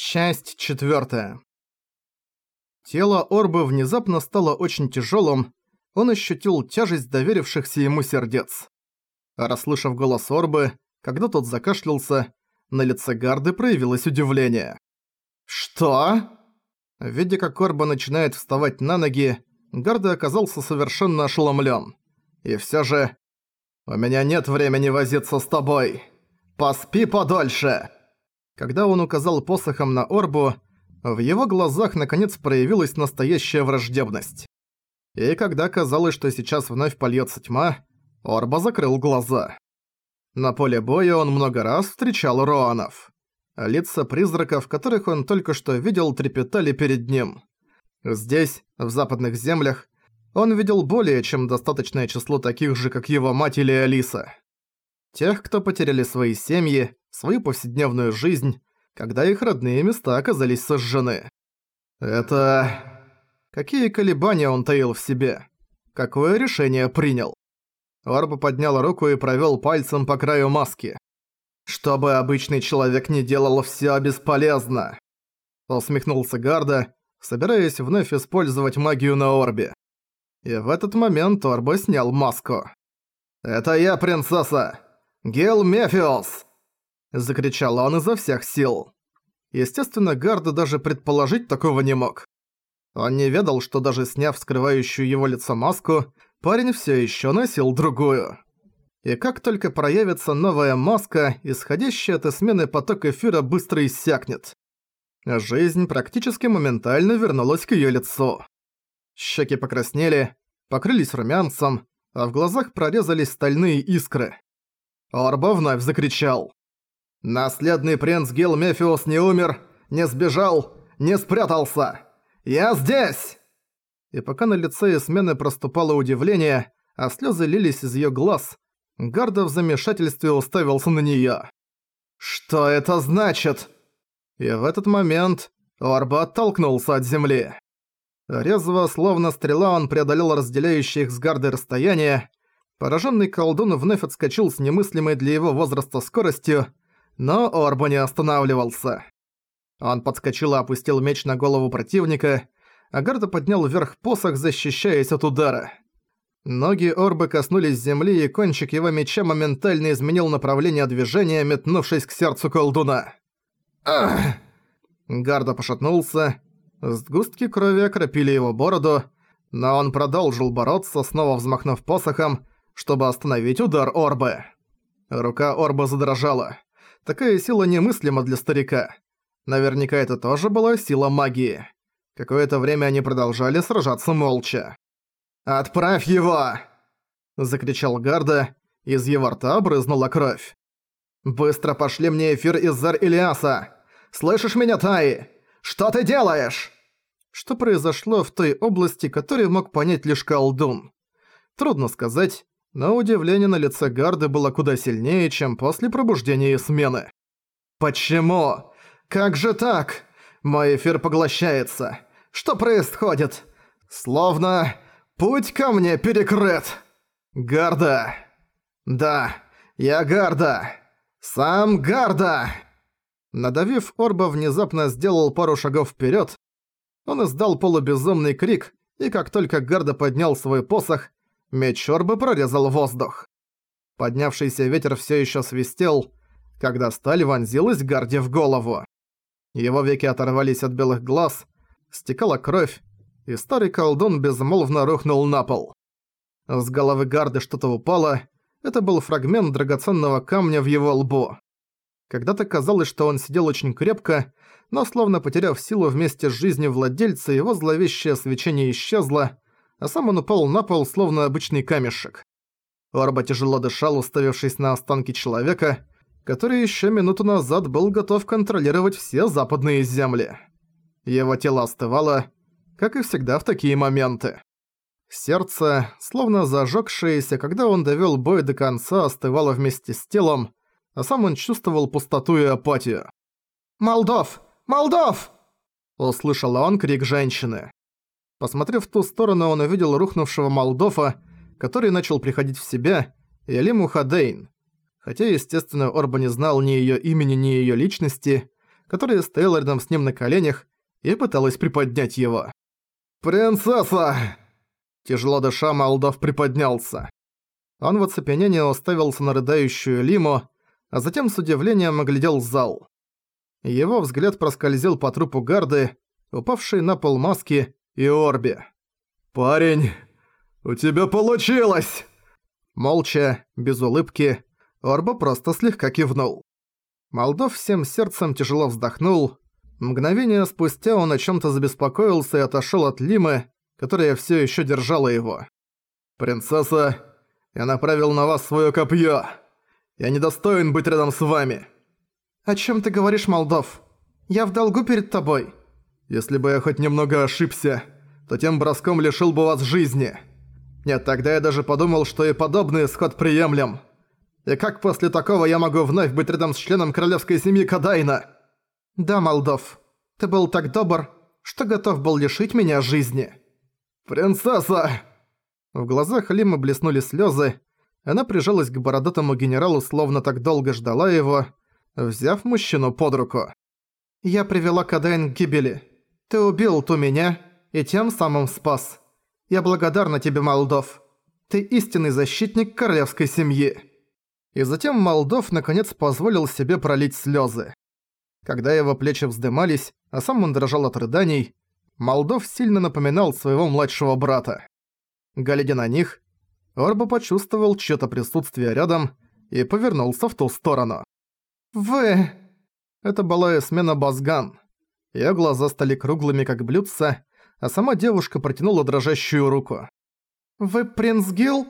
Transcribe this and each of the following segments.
Часть четвертая. Тело Орбы внезапно стало очень тяжелым, он ощутил тяжесть доверившихся ему сердец. Расслышав голос Орбы, когда тот закашлялся, на лице Гарды проявилось удивление. «Что?» Видя, как Орба начинает вставать на ноги, Гарда оказался совершенно ошеломлен. И все же... «У меня нет времени возиться с тобой. Поспи подольше!» Когда он указал посохом на Орбу, в его глазах наконец проявилась настоящая враждебность. И когда казалось, что сейчас вновь польется тьма, Орба закрыл глаза. На поле боя он много раз встречал Роанов. Лица призраков, которых он только что видел, трепетали перед ним. Здесь, в западных землях, он видел более чем достаточное число таких же, как его мать или Алиса. Тех, кто потеряли свои семьи, свою повседневную жизнь, когда их родные места оказались сожжены. Это... Какие колебания он таил в себе? Какое решение принял? Орба поднял руку и провёл пальцем по краю маски. «Чтобы обычный человек не делал, всё бесполезно!» Усмехнулся Гарда, собираясь вновь использовать магию на Орбе. И в этот момент Орба снял маску. «Это я, принцесса! Гел Мефиос!» Закричал он изо всех сил. Естественно, Гарда даже предположить такого не мог. Он не ведал, что даже сняв скрывающую его лицо маску, парень всё ещё носил другую. И как только проявится новая маска, исходящая от смены поток эфира быстро иссякнет. Жизнь практически моментально вернулась к её лицу. Щеки покраснели, покрылись румянцем, а в глазах прорезались стальные искры. Орба вновь закричал. Наследный принц Гил Мефиус не умер, не сбежал, не спрятался. Я здесь!» И пока на лице Эсмены проступало удивление, а слезы лились из ее глаз, Гарда в замешательстве уставился на нее. «Что это значит?» И в этот момент Орба оттолкнулся от земли. Резво, словно стрела, он преодолел разделяющее их с Гардой расстояние. Пораженный колдун вновь отскочил с немыслимой для его возраста скоростью, но Орбу не останавливался. Он подскочил и опустил меч на голову противника, а Гарда поднял вверх посох, защищаясь от удара. Ноги Орбы коснулись земли, и кончик его меча моментально изменил направление движения, метнувшись к сердцу колдуна. «Ах!» Гарда пошатнулся. Сгустки крови окропили его бороду, но он продолжил бороться, снова взмахнув посохом, чтобы остановить удар Орбы. Рука Орбы задрожала. Такая сила немыслима для старика. Наверняка это тоже была сила магии. Какое-то время они продолжали сражаться молча. «Отправь его!» – закричал Гарда, из его рта брызнула кровь. «Быстро пошли мне эфир из Зар Илиаса! Слышишь меня, Таи? Что ты делаешь?» Что произошло в той области, которую мог понять лишь колдун? Трудно сказать, но удивление на лице Гарды было куда сильнее, чем после пробуждения и смены. «Почему? Как же так? Мой эфир поглощается. Что происходит? Словно путь ко мне перекрыт. Гарда. Да, я Гарда. Сам Гарда!» Надавив, Орба внезапно сделал пару шагов вперед. Он издал полубезумный крик, и как только Гарда поднял свой посох, Меч Орбы прорезал воздух. Поднявшийся ветер все еще свистел, когда сталь вонзилась Гарде в голову. Его веки оторвались от белых глаз, стекала кровь, и старый колдун безмолвно рухнул на пол. С головы Гарды что-то упало, это был фрагмент драгоценного камня в его лбу. Когда-то казалось, что он сидел очень крепко, но словно потеряв силу вместе с жизнью владельца, его зловещее свечение исчезло, а сам он упал на пол, словно обычный камешек. Орба тяжело дышал, уставившись на останки человека, который еще минуту назад был готов контролировать все западные земли. Его тело остывало, как и всегда в такие моменты. Сердце, словно зажёгшееся, когда он довёл бой до конца, остывало вместе с телом, а сам он чувствовал пустоту и апатию. «Молдов! Молдов!» Услышал он крик женщины. Посмотрев в ту сторону, он увидел рухнувшего Молдова, который начал приходить в себя, и Алиму Хадейн. Хотя, естественно, Орба не знал ни её имени, ни её личности, которая стояла рядом с ним на коленях и пыталась приподнять его. «Принцесса!» Тяжело дыша, Молдов приподнялся. Он в оцепенении уставился на рыдающую Лиму, а затем с удивлением оглядел зал. Его взгляд проскользил по трупу гарды, упавшей на пол маски и Орби. «Парень, у тебя получилось!» Молча, без улыбки, Орба просто слегка кивнул. Молдов всем сердцем тяжело вздохнул. Мгновение спустя он о чем то забеспокоился и отошел от Лимы, которая все еще держала его. «Принцесса, я направил на вас свое копье. Я недостоин быть рядом с вами». «О чем ты говоришь, Молдов? Я в долгу перед тобой». «Если бы я хоть немного ошибся, то тем броском лишил бы вас жизни. Нет, тогда я даже подумал, что и подобный исход приемлем. И как после такого я могу вновь быть рядом с членом королевской семьи Кадайна?» «Да, Молдов, ты был так добр, что готов был лишить меня жизни». «Принцесса!» В глазах Лимы блеснули слезы. Она прижалась к бородатому генералу, словно так долго ждала его, взяв мужчину под руку. «Я привела Кадайн к гибели. Ты убил ту меня и тем самым спас. Я благодарна тебе, Молдов. Ты истинный защитник королевской семьи». И затем Молдов наконец позволил себе пролить слезы. Когда его плечи вздымались, а сам он дрожал от рыданий, Молдов сильно напоминал своего младшего брата. Глядя на них, Орба почувствовал чьё-то присутствие рядом и повернулся в ту сторону. «Вы...» Это была Эсмена Базган. Её глаза стали круглыми, как блюдца, а сама девушка протянула дрожащую руку. «Вы принц Гил?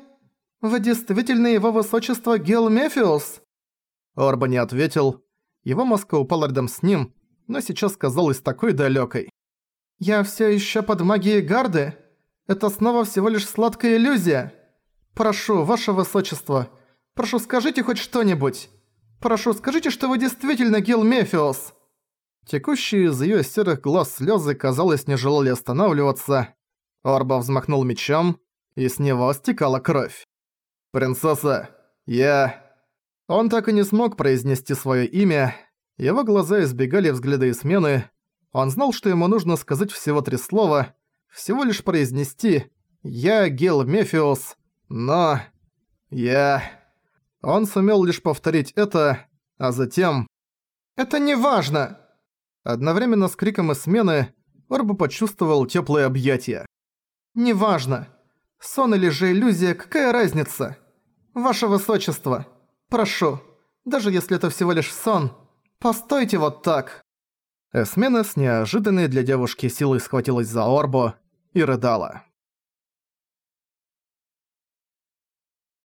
Вы действительно его высочество Гил Мефиус?» Орба не ответил. Его маска упала рядом с ним, но сейчас казалась такой далёкой. «Я всё ещё под магией Гарды? Это снова всего лишь сладкая иллюзия? Прошу, ваше высочество, прошу, скажите хоть что-нибудь. Прошу, скажите, что вы действительно Гил Мефиус». Текущие из её серых глаз слёзы, казалось, не желали останавливаться. Орба взмахнул мечом, и с него стекала кровь. «Принцесса, я...» Он так и не смог произнести своё имя. Его глаза избегали взгляда и смены. Он знал, что ему нужно сказать всего три слова, всего лишь произнести «Я Гел Мефиус», но... «Я...» Он сумел лишь повторить это, а затем... «Это не важно!» Одновременно с криком и смены Орбу почувствовал теплое объятие. «Неважно. Сон или же иллюзия, какая разница? Ваше Высочество, прошу, даже если это всего лишь сон, постойте вот так». Эсмена с неожиданной для девушки силой схватилась за Орбу и рыдала.